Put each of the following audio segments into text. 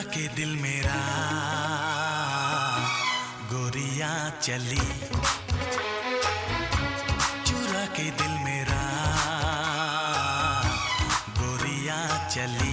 भुला के दिल मेरा। गोरिया चली। चुरा के दिल मेरा। गोरिया चली।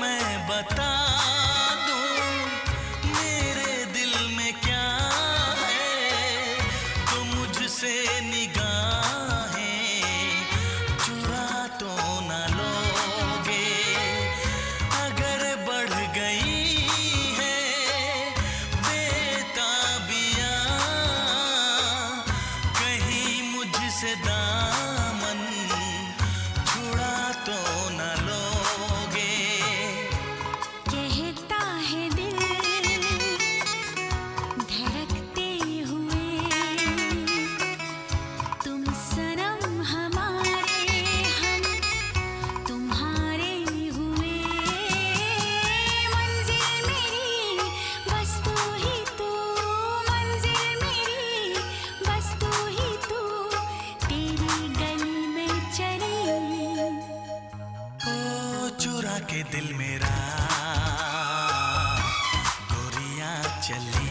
मैं बता चुरा के दिल मेरा। गोरिया चली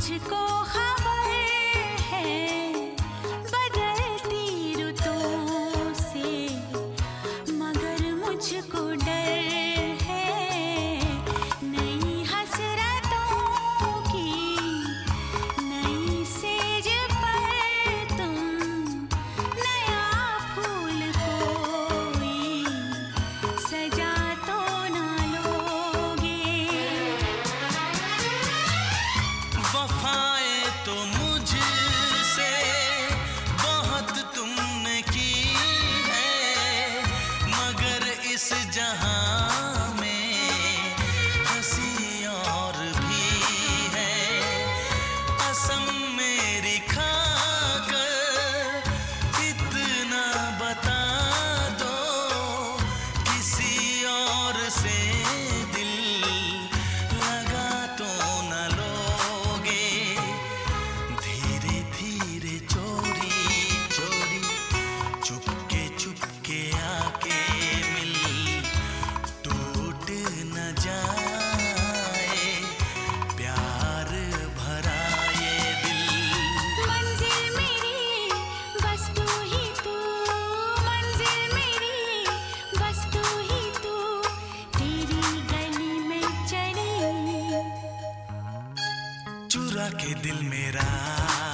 잊을 거 चुरा के दिल मेरा।